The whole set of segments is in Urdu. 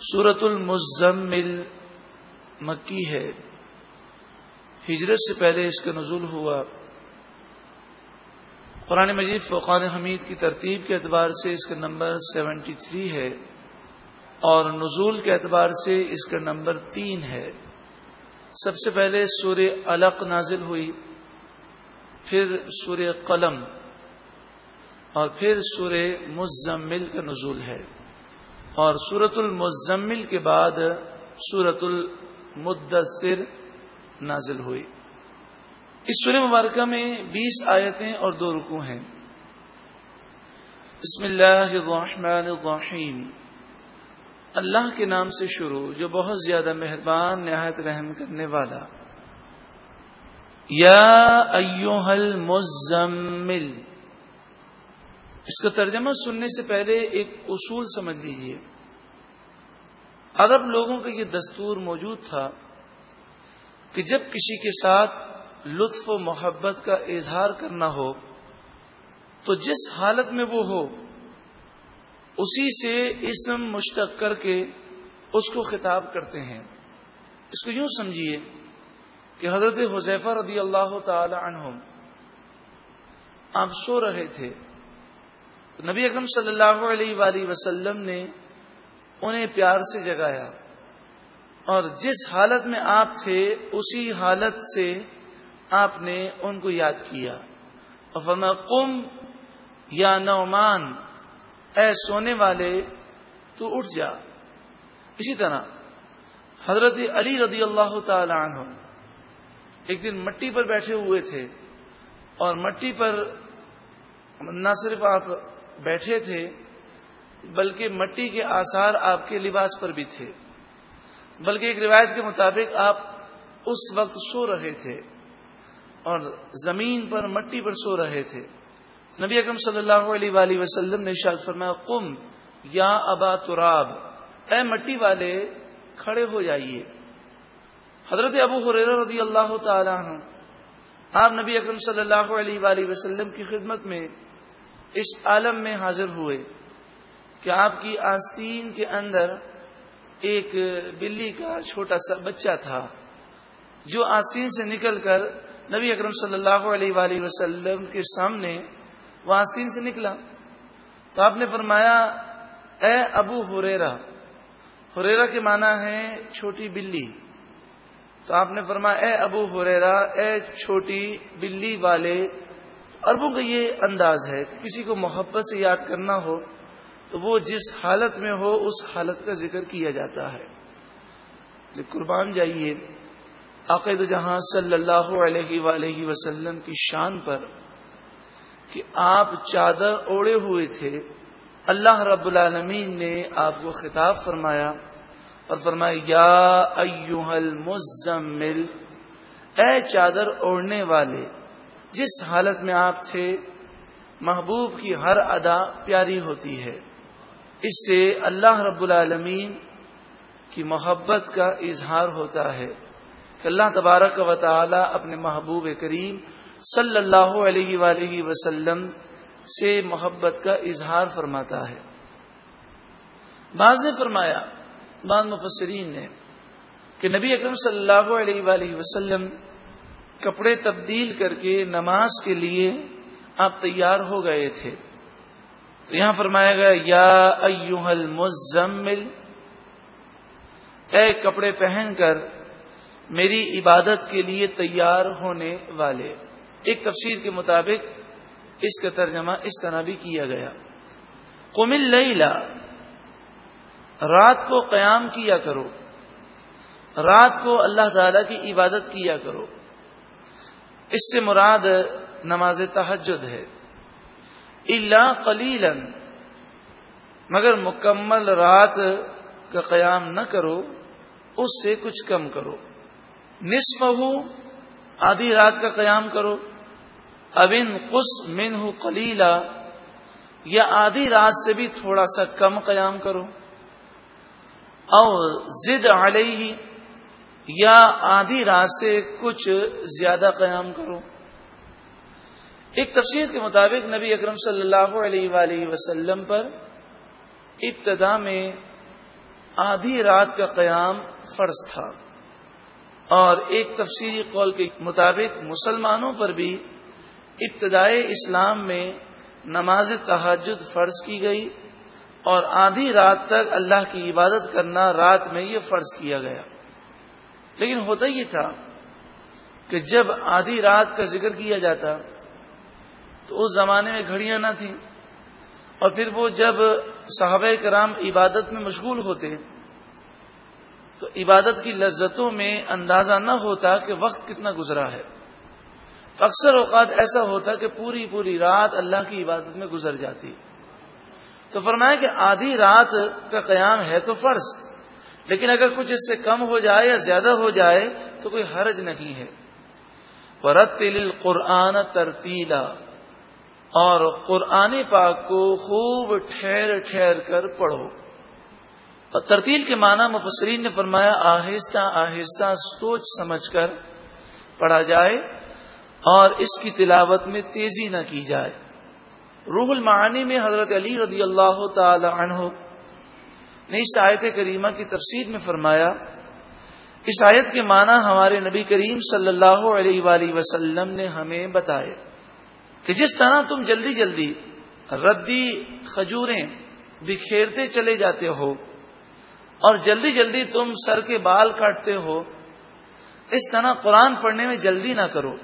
سورت المزمل مکی ہے۔ ہجرت سے پہلے اس کا نزول ہوا۔ قرآن مجید فقان حمید کی ترتیب کے اعتبار سے اس کا نمبر سیونٹی تھری ہے اور نزول کے اعتبار سے اس کا نمبر تین ہے۔ سب سے پہلے سور علق نازل ہوئی، پھر سور قلم اور پھر سور مزمل کا نزول ہے۔ اور سورت المزمل کے بعد سورت المدثر نازل ہوئی۔ اس سورہ مبارکہ میں بیس آیتیں اور دو رکو ہیں۔ بسم اللہ الرحمن الرحیم۔ اللہ کے نام سے شروع جو بہت زیادہ مہربان، نہایت رحم کرنے والا۔ یا ایوہ المزمل اس کا ترجمہ سننے سے پہلے ایک اصول سمجھ لیجیے۔ عرب لوگوں کا یہ دستور موجود تھا کہ جب کسی کے ساتھ لطف و محبت کا اظہار کرنا ہو، تو جس حالت میں وہ ہو، اسی سے اسم مشتق کر کے اس کو خطاب کرتے ہیں۔ اس کو یوں سمجھیے کہ حضرت حضیفہ رضی اللہ تعالی عنہ آپ سو رہے تھے۔ نبی اکرم صلی اللہ علیہ وآلہ وسلم نے انہیں پیار سے جگایا اور جس حالت میں آپ تھے، اسی حالت سے آپ نے ان کو یاد کیا۔ اور فرما قم یا نعمان، اے سونے والے، تو اٹھ جا۔ اسی طرح حضرت علی رضی اللہ تعالی عنہ ایک دن مٹی پر بیٹھے ہوئے تھے اور مٹی پر نہ صرف آپ بیٹھے تھے، بلکہ مٹی کے آثار آپ کے لباس پر بھی تھے۔ بلکہ ایک روایت کے مطابق آپ اس وقت سو رہے تھے اور زمین پر مٹی پر سو رہے تھے۔ نبی اکرم صلی اللہ علیہ وآلہ وسلم نے شاد فرمایا، قم یا ابا تراب، اے مٹی والے، کھڑے ہو جائیے۔ حضرت ابو حریر رضی اللہ تعالیٰ عنہ، آپ نبی اکرم صلی اللہ علیہ وآلہ وسلم کی خدمت میں اس عالم میں حاضر ہوئے کہ آپ کی آستین کے اندر ایک بلی کا چھوٹا سا بچہ تھا، جو آستین سے نکل کر نبی اکرم صلی اللہ علیہ وآلہ وسلم کے سامنے وہ آستین سے نکلا۔ تو آپ نے فرمایا، اے ابو ہریرا ہریرا کے معنی ہے چھوٹی بلی۔ تو آپ نے فرمایا، اے ابو ہریرا اے چھوٹی بلی والے اربوں کا یہ انداز ہے کہ کسی کو محبت سے یاد کرنا ہو تو وہ جس حالت میں ہو، اس حالت کا ذکر کیا جاتا ہے۔ قربان جائیے عقید جہاں صلی اللہ علیہ وآلہ وسلم کی شان پر کہ آپ چادر اوڑے ہوئے تھے، اللہ رب العالمین نے آپ کو خطاب فرمایا اور فرمایا، یا ایوہ المزمل، اے چادر اوڑھنے والے جس حالت میں آپ تھے، محبوب کی ہر ادا پیاری ہوتی ہے۔ اس سے اللہ رب العالمین کی محبت کا اظہار ہوتا ہے کہ اللہ تبارک و تعالی اپنے محبوب کریم صلی اللہ علیہ وآلہ وسلم سے محبت کا اظہار فرماتا ہے۔ بعض نے فرمایا، بعض مفسرین نے، کہ نبی اکرم صلی اللہ علیہ وآلہ وسلم کپڑے تبدیل کر کے نماز کے لیے آپ تیار ہو گئے تھے۔ تو یہاں فرمایا گیا، یا ایوہ المزمل، اے کپڑے پہن کر میری عبادت کے لیے تیار ہونے والے۔ ایک تفسیر کے مطابق اس کا ترجمہ اس طرح بھی کیا گیا۔ قمل لیلا رات کو قیام کیا کرو۔ رات کو اللہ تعالی کی عبادت کیا کرو۔ اس سے مراد نماز تحجد ہے۔ اللہ قلیل مگر مکمل رات کا قیام نہ کرو، اس سے کچھ کم کرو۔ نصف ہو آدھی رات کا قیام کرو۔ ابن قس من ہو کلیلا یا آدھی رات سے بھی تھوڑا سا کم قیام کرو۔ اور زد علیہ یا آدھی رات سے کچھ زیادہ قیام کرو ایک تفسیر کے مطابق نبی اکرم صلی اللہ علیہ وآلہ وسلم پر ابتدا میں آدھی رات کا قیام فرض تھا۔ اور ایک تفصیلی قول کے مطابق مسلمانوں پر بھی ابتدائی اسلام میں نماز تحجد فرض کی گئی اور آدھی رات تک اللہ کی عبادت کرنا رات میں یہ فرض کیا گیا۔ لیکن ہوتا یہ تھا کہ جب آدھی رات کا ذکر کیا جاتا تو اس زمانے میں گھڑیاں نہ تھیں اور پھر وہ جب صحابہ کرام عبادت میں مشغول ہوتے تو عبادت کی لذتوں میں اندازہ نہ ہوتا کہ وقت کتنا گزرا ہے۔ اکثر اوقات ایسا ہوتا کہ پوری پوری رات اللہ کی عبادت میں گزر جاتی۔ تو فرمایا کہ آدھی رات کا قیام ہے تو فرض۔ لیکن اگر کچھ اس سے کم ہو جائے یا زیادہ ہو جائے تو کوئی حرج نہیں ہے۔ رتل قرآن ترتیلا اور قرآن پاک کو خوب ٹھہر ٹھہر کر پڑھو۔ اور ترتیل کے معنی مفسرین نے فرمایا، آہستہ آہستہ سوچ سمجھ کر پڑھا جائے اور اس کی تلاوت میں تیزی نہ کی جائے۔ روح المعانی میں حضرت علی رضی اللہ تعالی عنہ نے اس آیت کریمہ کی تفسیر میں فرمایا، اس آیت کے معنی ہمارے نبی کریم صلی اللہ علیہ وآلہ وسلم نے ہمیں بتائے کہ جس طرح تم جلدی جلدی ردی کھجوریں بکھیرتے چلے جاتے ہو اور جلدی جلدی تم سر کے بال کاٹتے ہو، اس طرح قرآن پڑھنے میں جلدی نہ کرو،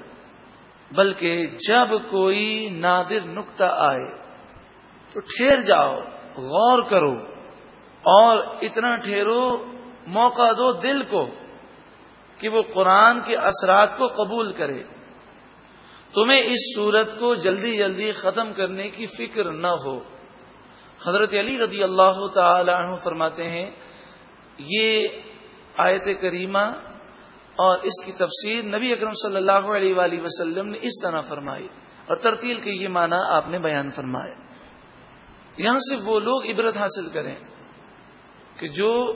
بلکہ جب کوئی نادر نقطہ آئے تو ٹھہر جاؤ، غور کرو۔ اور اتنا ٹھہرو موقع دو دل کو کہ وہ قرآن کے اثرات کو قبول کرے۔ تمہیں اس صورت کو جلدی جلدی ختم کرنے کی فکر نہ ہو۔ حضرت علی رضی اللہ تعالی عنہ فرماتے ہیں، یہ آیت کریمہ اور اس کی تفسیر نبی اکرم صلی اللہ علیہ وآلہ وسلم نے اس طرح فرمائی۔ اور ترتیل کے یہ معنی آپ نے بیان فرمایا یہاں سے وہ لوگ عبرت حاصل کریں۔ کہ جو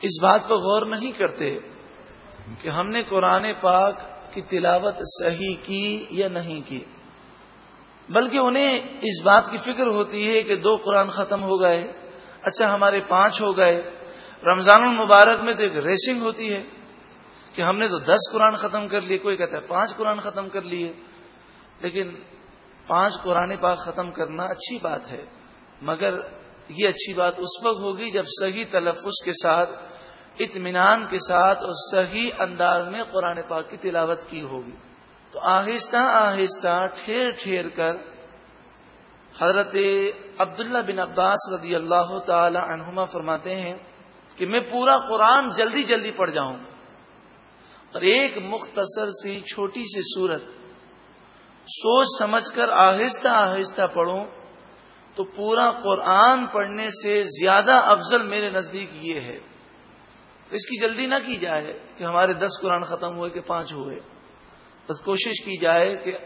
اس بات پر غور نہیں کرتے کہ ہم نے قرآن پاک کی تلاوت صحیح کی یا نہیں کی، بلکہ انہیں اس بات کی فکر ہوتی ہے کہ دو قرآن ختم ہو گئے اچھا ہمارے پانچ ہو گئے۔ رمضان المبارک میں تو ایک ریسنگ ہوتی ہے کہ ہم نے تو دس قرآن ختم کر لیے، کوئی کہتا ہے پانچ قرآن ختم کر لیے۔ لیکن پانچ قرآن پاک ختم کرنا اچھی بات ہے، مگر یہ اچھی بات اس وقت ہوگی جب صحیح تلفظ کے ساتھ، اطمینان کے ساتھ اور صحیح انداز میں قرآن پاک کی تلاوت کی ہوگی۔ تو آہستہ آہستہ ٹھیر ٹھیر کر حضرت عبداللہ بن عباس رضی اللہ تعالی عنہما فرماتے ہیں کہ میں پورا قرآن جلدی جلدی پڑھ جاؤں۔ اور ایک مختصر سی چھوٹی سی صورت، سوچ سمجھ کر آہستہ آہستہ پڑھوں۔ تو پورا قرآن پڑھنے سے زیادہ افضل میرے نزدیک یہ ہے۔ اس کی جلدی نہ کی جائے کہ ہمارے دس قرآن ختم ہوئے کہ پانچ ہوئے۔ بس کوشش کی جائے کہ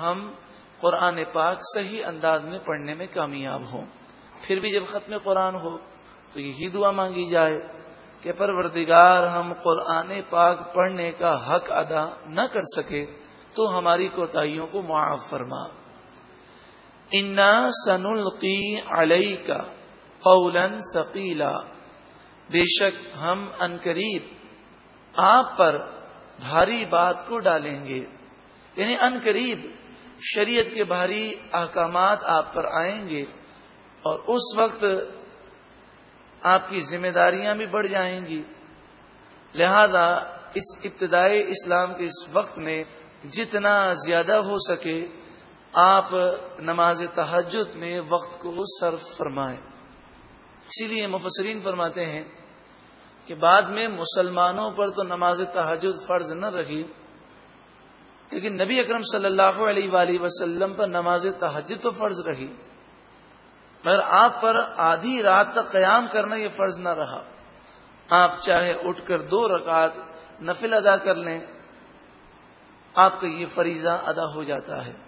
ہم قرآن پاک صحیح انداز میں پڑھنے میں کامیاب ہوں۔ پھر بھی جب ختم قرآن ہو تو یہی دعا مانگی جائے کہ پروردگار ہم قرآن پاک پڑھنے کا حق ادا نہ کر سکے تو ہماری کوتاہیوں کو معاف فرما۔ انا سن القی علیہ کا قولن ثقیلا بے شک ہم ان قریب آپ پر بھاری بات کو ڈالیں گے یعنی ان قریب شریعت کے بھاری احکامات آپ پر آئیں گے اور اس وقت آپ کی ذمہ داریاں بھی بڑھ جائیں گی لہذا اس ابتدائی اسلام کے اس وقت میں جتنا زیادہ ہو سکے آپ نماز تحجد میں وقت کو صرف فرمائیں اسی لیے مفسرین فرماتے ہیں کہ بعد میں مسلمانوں پر تو نماز تحجد فرض نہ رہی، لیکن نبی اکرم صلی اللہ علیہ وآلہ وسلم پر نماز تحجد تو فرض رہی، مگر آپ پر آدھی رات تک قیام کرنا یہ فرض نہ رہا۔ آپ چاہے اٹھ کر دو رکعت نفل ادا کر لیں، آپ کا یہ فریضہ ادا ہو جاتا ہے۔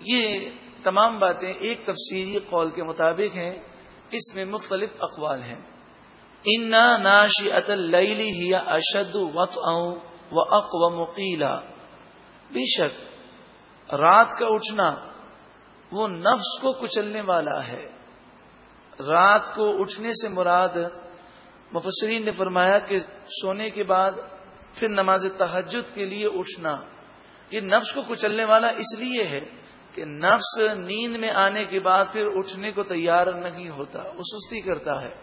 یہ تمام باتیں ایک تفصیلی قول کے مطابق ہیں، اس میں مختلف اقوال ہیں۔ ان ناشی اتلی ہی اشد وط و اق و بے شک، رات کا اٹھنا وہ نفس کو کچلنے والا ہے۔ رات کو اٹھنے سے مراد، مفسرین نے فرمایا کہ سونے کے بعد پھر نماز تحجد کے لیے اٹھنا یہ نفس کو کچلنے والا اس لیے ہے کہ نفس نیند میں آنے کے بعد پھر اٹھنے کو تیار نہیں ہوتا وہ سستی کرتا ہے۔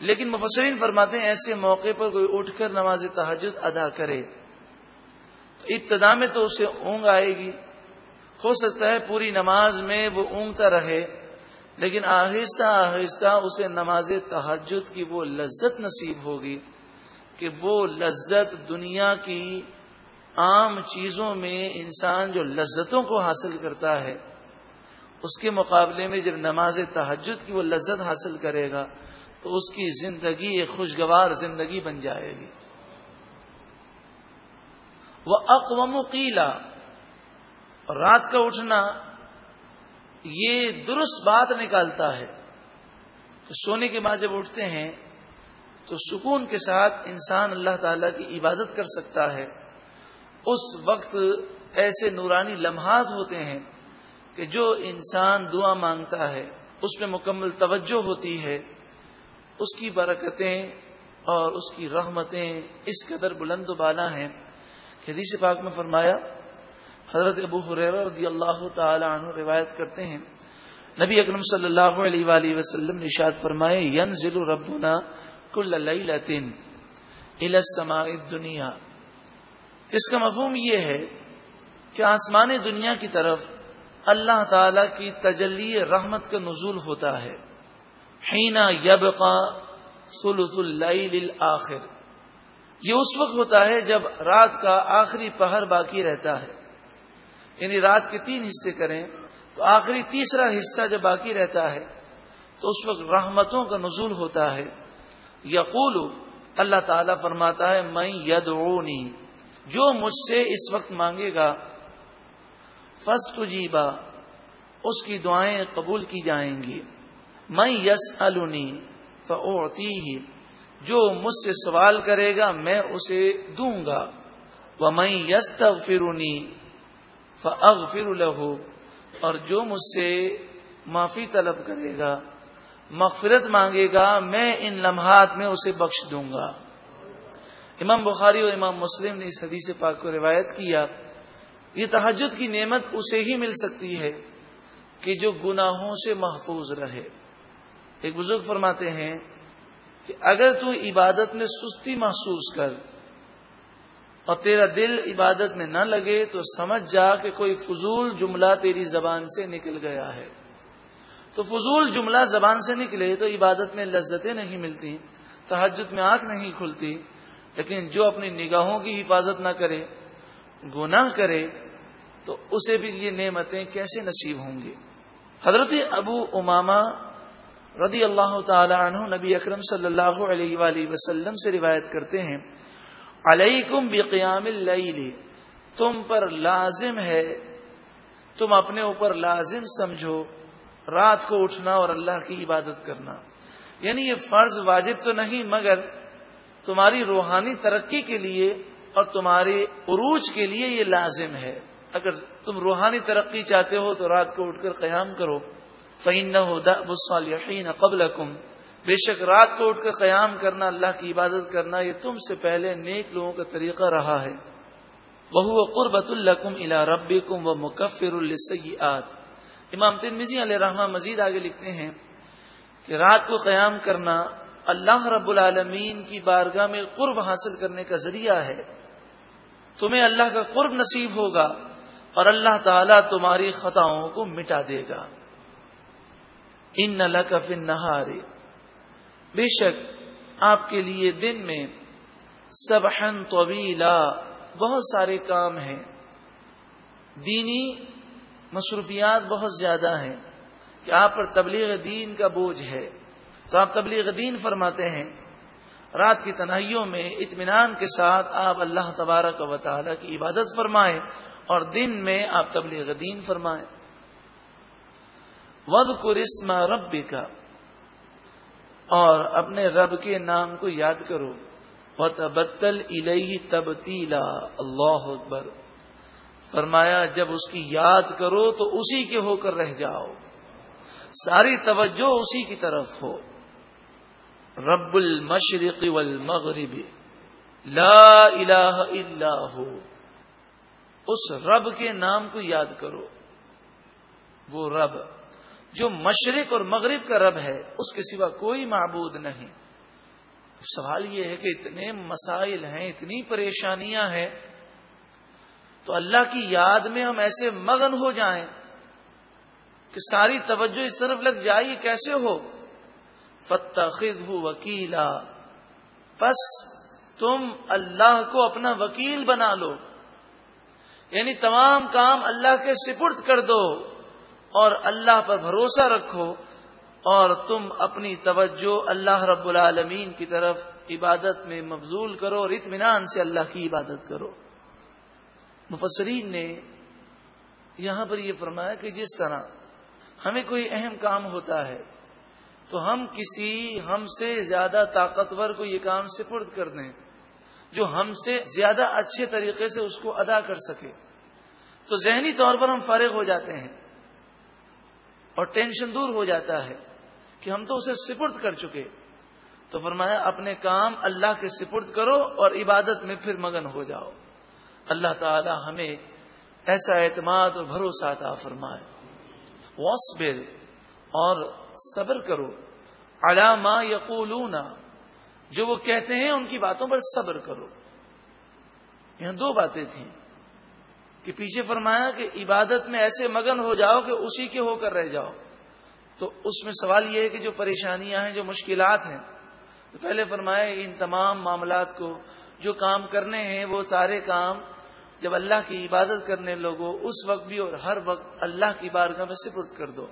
لیکن مفسرین فرماتے ہیں ایسے موقع پر کوئی اٹھ کر نماز تحجد ادا کرے۔ تو ابتدا میں تو اسے اونگ آئے گی۔ ہو سکتا ہے پوری نماز میں وہ اونگتا رہے، لیکن آہستہ آہستہ اسے نماز تحجد کی وہ لذت نصیب ہوگی کہ وہ لذت دنیا کی عام چیزوں میں انسان جو لذتوں کو حاصل کرتا ہے، اس کے مقابلے میں جب نماز تحجد کی وہ لذت حاصل کرے گا، تو اس کی زندگی ایک خوشگوار زندگی بن جائے گی۔ وہ اقوام قیلا رات کا اٹھنا، یہ درست بات نکالتا ہے سونے کے بعد جب اٹھتے ہیں، تو سکون کے ساتھ انسان اللہ تعالی کی عبادت کر سکتا ہے۔ اس وقت ایسے نورانی لمحات ہوتے ہیں کہ جو انسان دعا مانگتا ہے، اس میں مکمل توجہ ہوتی ہے، اس کی برکتیں اور اس کی رحمتیں اس قدر بلند و بالا ہیں کہ حدیث پاک میں فرمایا، حضرت ابو حریر رضی اللہ تعالی عنہ روایت کرتے ہیں، نبی اکرم صلی اللہ علیہ وآلہ وسلم نشاد فرمائے ینزل ربنا کل لیلتن الى السماء الدنیا۔ اس کا مفہوم یہ ہے کہ آسمان دنیا کی طرف اللہ تعالی کی تجلی رحمت کا نزول ہوتا ہے۔ حینا یبقا سلس اللیل آخر یہ اس وقت ہوتا ہے جب رات کا آخری پہر باقی رہتا ہے۔ یعنی رات کے تین حصے کریں تو آخری تیسرا حصہ جب باقی رہتا ہے تو اس وقت رحمتوں کا نزول ہوتا ہے۔ یقول اللہ تعالی فرماتا ہے میں یدعونی جو مجھ سے اس وقت مانگے گا فسٹ جیبا اس کی دعائیں قبول کی جائیں گی۔ میں یس النی فوتی ہی جو مجھ سے سوال کرے گا، میں اسے دوں گا۔ وہ میں یس فرونی فغ لہو اور جو مجھ سے معافی طلب کرے گا، مغفرت مانگے گا، میں ان لمحات میں اسے بخش دوں گا۔ امام بخاری اور امام مسلم نے اس حدیث پاک کو روایت کیا، یہ تحجد کی نعمت اسے ہی مل سکتی ہے کہ جو گناہوں سے محفوظ رہے۔ ایک بزرگ فرماتے ہیں کہ اگر تو عبادت میں سستی محسوس کر اور تیرا دل عبادت میں نہ لگے تو سمجھ جا کہ کوئی فضول جملہ تیری زبان سے نکل گیا ہے۔ تو فضول جملہ زبان سے نکلے تو عبادت میں لذتیں نہیں ملتی تحجد میں آنکھ نہیں کھلتی لیکن جو اپنی نگاہوں کی حفاظت نہ کرے، گناہ کرے، تو اسے بھی یہ نعمتیں کیسے نصیب ہوں گی؟ حضرت ابو اماما رضی اللہ تعالی عنہ نبی اکرم صلی اللہ علیہ وآلہ وسلم سے روایت کرتے ہیں، علیکم بقیام اللیل، تم پر لازم ہے، تم اپنے اوپر لازم سمجھو، رات کو اٹھنا اور اللہ کی عبادت کرنا۔ یعنی یہ فرض واجب تو نہیں، مگر تمہاری روحانی ترقی کے لیے اور تمہارے عروج کے لیے یہ لازم ہے۔ اگر تم روحانی ترقی چاہتے ہو تو رات کو اٹھ کر قیام کرو۔ فعین نہ ہو یقین قبل بے شک رات کو اٹھ کر قیام کرنا، اللہ کی عبادت کرنا، یہ تم سے پہلے نیک لوگوں کا طریقہ رہا ہے۔ بہو قربت القم الا رب کم و مکفر السیات امام تنزی علیہ رحمٰ مزید آگے لکھتے ہیں کہ رات کو قیام کرنا اللہ رب العالمین کی بارگاہ میں قرب حاصل کرنے کا ذریعہ ہے، تمہیں اللہ کا قرب نصیب ہوگا اور اللہ تعالیٰ تمہاری خطاؤں کو مٹا دے گا۔ ان اللہ نہ نہارے بے شک آپ کے لیے دن میں سبحن طویلا بہت سارے کام ہیں۔ دینی مصروفیات بہت زیادہ ہیں۔ کہ آپ پر تبلیغ دین کا بوجھ ہے۔ تو آپ تبلیغ دین فرماتے ہیں، رات کی تنہائیوں میں اطمینان کے ساتھ آپ اللہ تبارک و تعالی کی عبادت فرمائیں اور دن میں آپ تبلیغ دین فرمائیں۔ ود قرسم رب کا اور اپنے رب کے نام کو یاد کرو۔ و تبتل الہی تبتیلا اللہ اکبر۔ فرمایا، جب اس کی یاد کرو تو اسی کے ہو کر رہ جاؤ۔ ساری توجہ اسی کی طرف ہو۔ رب المشرق والمغرب. لا الہ الا ہو اس رب کے نام کو یاد کرو. وہ رب جو مشرق اور مغرب کا رب ہے، اس کے سوا کوئی معبود نہیں. سوال یہ ہے کہ اتنے مسائل ہیں، اتنی پریشانیاں ہیں، تو اللہ کی یاد میں ہم ایسے مگن ہو جائیں کہ ساری توجہ اس طرف لگ جائے کیسے ہو؟ فتح وکیلا بس تم اللہ کو اپنا وکیل بنا لو۔ یعنی تمام کام اللہ کے سپرد کر دو اور اللہ پر بھروسہ رکھو اور تم اپنی توجہ اللہ رب العالمین کی طرف عبادت میں مبزول کرو اور اطمینان سے اللہ کی عبادت کرو۔ مفسرین نے یہاں پر یہ فرمایا کہ جس طرح ہمیں کوئی اہم کام ہوتا ہے تو ہم کسی ہم سے زیادہ طاقتور کو یہ کام سپرد کر دیں جو ہم سے زیادہ اچھے طریقے سے اس کو ادا کر سکے۔ تو ذہنی طور پر ہم فارغ ہو جاتے ہیں اور ٹینشن دور ہو جاتا ہے کہ ہم تو اسے سپرد کر چکے۔ تو فرمایا، اپنے کام اللہ کے سپرد کرو اور عبادت میں پھر مگن ہو جاؤ۔ اللہ تعالی ہمیں ایسا اعتماد اور بھروسہ عطا فرمائے۔ واسبر اور صبر کرو۔ علامہ یقولون جو وہ کہتے ہیں ان کی باتوں پر صبر کرو۔ یہاں دو باتیں تھیں۔ کہ پیچھے فرمایا کہ عبادت میں ایسے مگن ہو جاؤ کہ اسی کے ہو کر رہ جاؤ۔ تو اس میں سوال یہ ہے کہ جو پریشانیاں ہیں، جو مشکلات ہیں، تو پہلے فرمایا ان تمام معاملات کو، جو کام کرنے ہیں، وہ سارے کام جب اللہ کی عبادت کرنے لوگوں، اس وقت بھی اور ہر وقت اللہ کی بارگاہ میں سپرد کر دو۔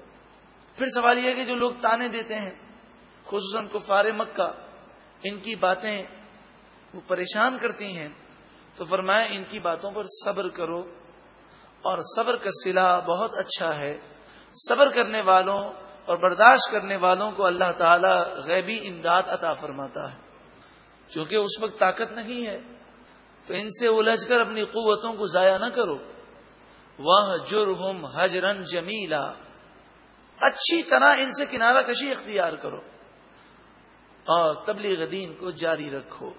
پھر سوال یہ ہے کہ جو لوگ تانے دیتے ہیں، خصوصاً کفار مکہ، ان کی باتیں وہ پریشان کرتی ہیں، تو فرمایا ان کی باتوں پر صبر کرو۔ اور صبر کا سلا بہت اچھا ہے۔ صبر کرنے والوں اور برداشت کرنے والوں کو اللہ تعالی غیبی امداد عطا فرماتا ہے۔ چونکہ اس وقت طاقت نہیں ہے، تو ان سے الجھ کر اپنی قوتوں کو ضائع نہ کرو۔ وہ جرم حجرن جمیلا اچھی طرح ان سے کنارہ کشی اختیار کرو اور تبلیغ دین کو جاری رکھو۔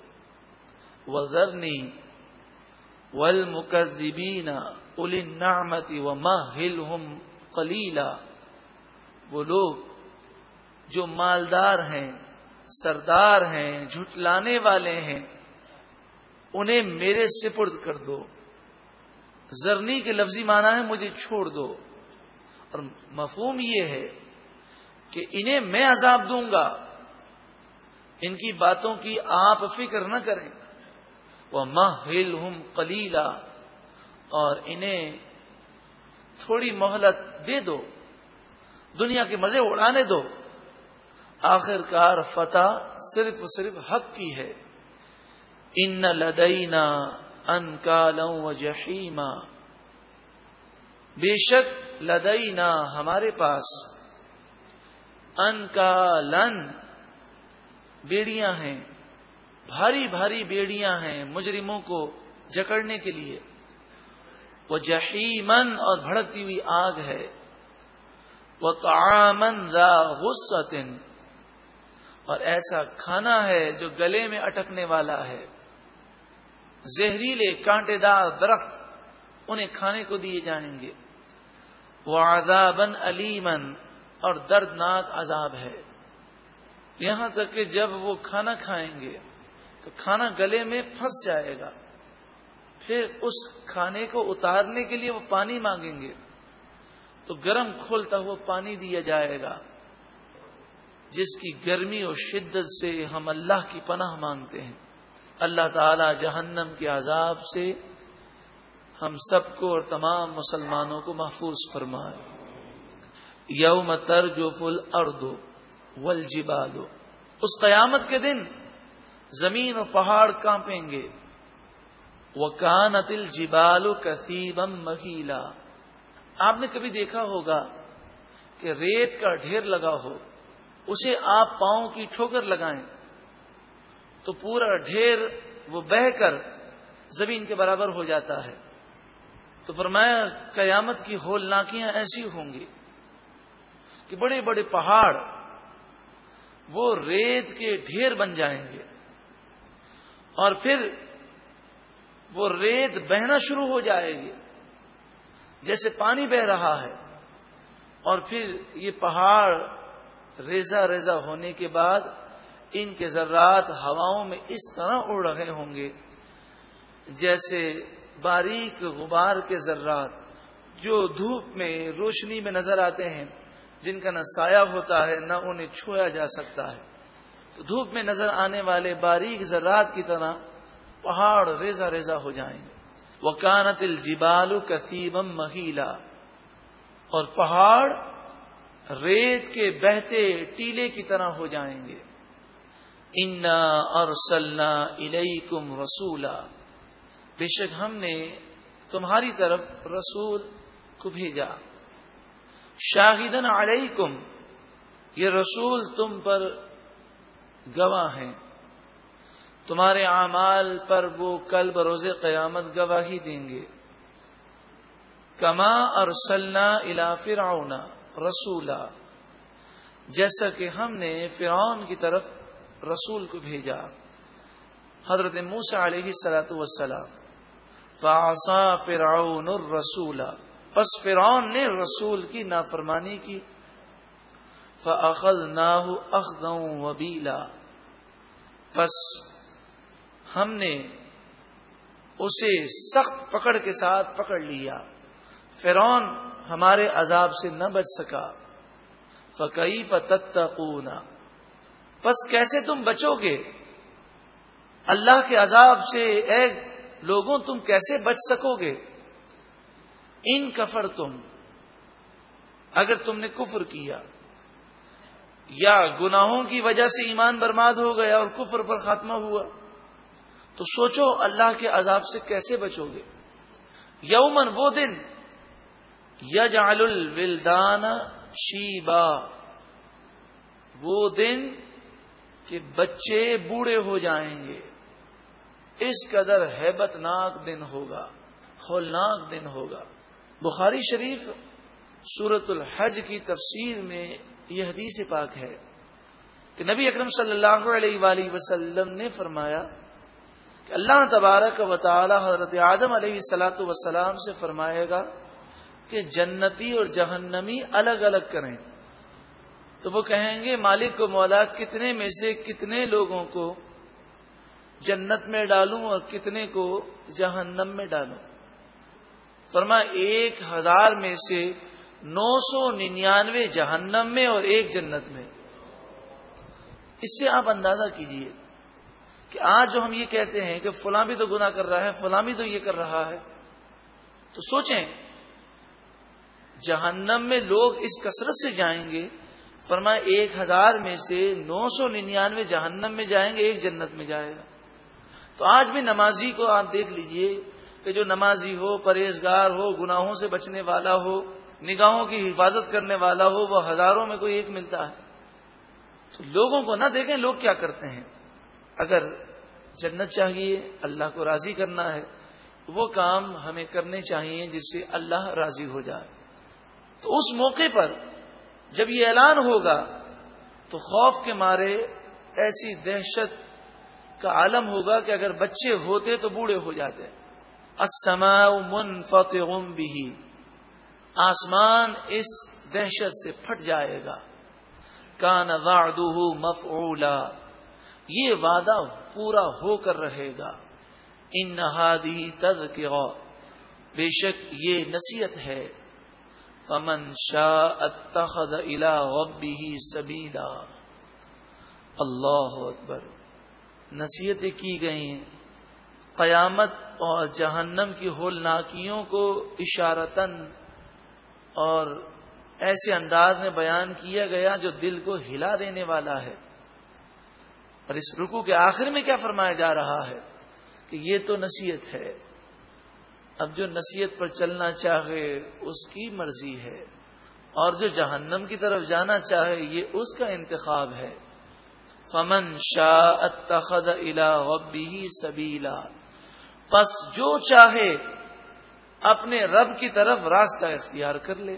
وزرنی ول مکزبین النعمتی و ماہل کلیلا وہ لوگ جو مالدار ہیں، سردار ہیں، جھٹلانے والے ہیں، انہیں میرے سپرد کر دو۔ زرنی کے لفظی معنی ہے مجھے چھوڑ دو۔ اور مفہوم یہ ہے کہ انہیں میں عذاب دوں گا، ان کی باتوں کی آپ فکر نہ کریں۔ وہ ماہل ہم کلیلا اور انہیں تھوڑی مہلت دے دو، دنیا کے مزے اڑانے دو۔ آخر کار فتح صرف صرف حق کی ہے۔ ان لدینا ان کالوں جہیما بے شک لدینا ہمارے پاس ان کا لن بیڑیاں ہیں، بھاری بھاری بیڑیاں ہیں مجرموں کو جکڑنے کے لیے۔ وہ جہیمن اور بھڑکتی ہوئی آگ ہے۔ وہ تعامن را غسن اور ایسا کھانا ہے جو گلے میں اٹکنے والا ہے۔ زہریلے کانٹے دار درخت انہیں کھانے کو دیے جائیں گے۔ وہ علیمن اور دردناک عذاب ہے۔ یہاں تک کہ جب وہ کھانا کھائیں گے تو کھانا گلے میں پھنس جائے گا۔ پھر اس کھانے کو اتارنے کے لیے وہ پانی مانگیں گے۔ تو گرم کھولتا ہوا پانی دیا جائے گا، جس کی گرمی اور شدت سے ہم اللہ کی پناہ مانگتے ہیں۔ اللہ تعالی جہنم کے عذاب سے ہم سب کو اور تمام مسلمانوں کو محفوظ فرمائے. یوم تر جو فل اردو ول اس قیامت کے دن زمین و پہاڑ کانپیں گے. وہ کانتل جبالو کسیبم مہیلا. آپ نے کبھی دیکھا ہوگا کہ ریت کا ڈھیر لگا ہو، اسے آپ پاؤں کی ٹھوکر لگائیں، تو پورا ڈھیر وہ بہ کر زمین کے برابر ہو جاتا ہے۔ تو فرمایا قیامت کی ہول ناکیاں ایسی ہوں گی کہ بڑے بڑے پہاڑ وہ ریت کے ڈھیر بن جائیں گے اور پھر وہ ریت بہنا شروع ہو جائے گی جیسے پانی بہ رہا ہے اور پھر یہ پہاڑ ریزا ریزا ہونے کے بعد ان کے ذرات ہواؤں میں اس طرح اڑ رہے ہوں گے جیسے باریک غبار کے ذرات جو دھوپ میں روشنی میں نظر آتے ہیں، جن کا نہ سایہ ہوتا ہے، نہ انہیں چھویا جا سکتا ہے۔ تو دھوپ میں نظر آنے والے باریک ذرات کی طرح پہاڑ ریزا ریزا ہو جائیں گے۔ وہ کانت الجبال کسیبم مہیلا۔ اور پہاڑ ریت کے بہتے ٹیلے کی طرح ہو جائیں گے۔ انا اور سلنا کم رسولا۔ بے شک ہم نے تمہاری طرف رسول کو بھیجا۔ شاہدن علیکم، یہ رسول تم پر گواہ ہیں۔ تمہارے اعمال پر وہ کل بروز قیامت گواہی دیں گے۔ کما اور سلنا الا فرعون رسولا، جیسا کہ ہم نے فرعون کی طرف رسول کو بھیجا۔ حضرت موسا علیہ سلاۃ وسلام فاسا فرعون الرسولا پس فرعون نے رسول کی نافرمانی کی۔ فعقل نہ وبیلا پس ہم نے اسے سخت پکڑ کے ساتھ پکڑ لیا۔ فرون ہمارے عذاب سے نہ بچ سکا۔ فقی فتنا بس کیسے تم بچو گے اللہ کے عذاب سے اے لوگوں تم کیسے بچ سکو گے؟ ان کفر تم، اگر تم نے کفر کیا، یا گناہوں کی وجہ سے ایمان برباد ہو گیا اور کفر پر خاتمہ ہوا، تو سوچو اللہ کے عذاب سے کیسے بچو گے؟ یومن وہ دن، یجعل الولدان شیبا، وہ دن کہ بچے بوڑھے ہو جائیں گے۔ اس قدر ہیبت ناک دن ہوگا ہولناک دن ہوگا۔ بخاری شریف سورت الحج کی تفسیر میں یہ حدیث پاک ہے کہ نبی اکرم صلی اللہ علیہ وآلہ وسلم نے فرمایا کہ اللہ تبارک و تعالی حضرت آدم علیہ سلاۃ وسلام سے فرمائے گا کہ جنتی اور جہنمی الگ الگ کریں۔ تو وہ کہیں گے، مالک کو مولا، کتنے میں سے کتنے لوگوں کو جنت میں ڈالوں اور کتنے کو جہنم میں ڈالوں۔ فرما ایک ہزار میں سے نو سو ننانوے جہنم میں اور ایک جنت میں۔ اس سے آپ اندازہ کیجیے کہ آج جو ہم یہ کہتے ہیں کہ فلاں بھی تو گنا کر رہا ہے، فلاں بھی تو یہ کر رہا ہے۔ تو سوچیں، جہنم میں لوگ اس کثرت سے جائیں گے۔ فرما ایک ہزار میں سے نو سو ننانوے جہنم میں جائیں گے، ایک جنت میں جائے گا۔ تو آج بھی نمازی کو آپ دیکھ لیجیے کہ جو نمازی ہو، پرہیزگار ہو، گناہوں سے بچنے والا ہو، نگاہوں کی حفاظت کرنے والا ہو، وہ ہزاروں میں کوئی ایک ملتا ہے۔ تو لوگوں کو نہ دیکھیں لوگ کیا کرتے ہیں۔ اگر جنت چاہیے، اللہ کو راضی کرنا ہے، وہ کام ہمیں کرنے چاہیے جس سے اللہ راضی ہو جائے۔ تو اس موقع پر جب یہ اعلان ہوگا تو خوف کے مارے ایسی دہشت کا عالم ہوگا کہ اگر بچے ہوتے تو بوڑھے ہو جاتے۔ من فتح بھی آسمان اس دہشت سے پھٹ جائے گا۔ کان وعدہ مفعولا۔ یہ وعدہ پورا ہو کر رہے گا۔ ان نہادی تد بے شک یہ نصیحت ہے۔ فمن شاہ اتخذ الى ربه سبیلا۔ اللہ اکبر۔ نصیحتیں کی گئی ہیں۔ قیامت اور جہنم کی ہولناکیوں کو اشارتن اور ایسے انداز میں بیان کیا گیا جو دل کو ہلا دینے والا ہے۔ اور اس رکو کے آخر میں کیا فرمایا جا رہا ہے کہ یہ تو نصیحت ہے۔ اب جو نصیحت پر چلنا چاہے اس کی مرضی ہے اور جو جہنم کی طرف جانا چاہے یہ اس کا انتخاب ہے۔ فمن شاہ اتخذ الا وبی سبیلا۔ پس جو چاہے اپنے رب کی طرف راستہ اختیار کر لے۔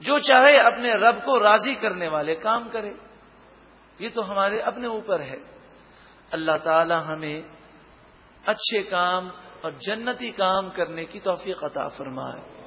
جو چاہے اپنے رب کو راضی کرنے والے کام کرے۔ یہ تو ہمارے اپنے اوپر ہے۔ اللہ تعالی ہمیں اچھے کام اور جنتی کام کرنے کی توفیق عطا فرمائے۔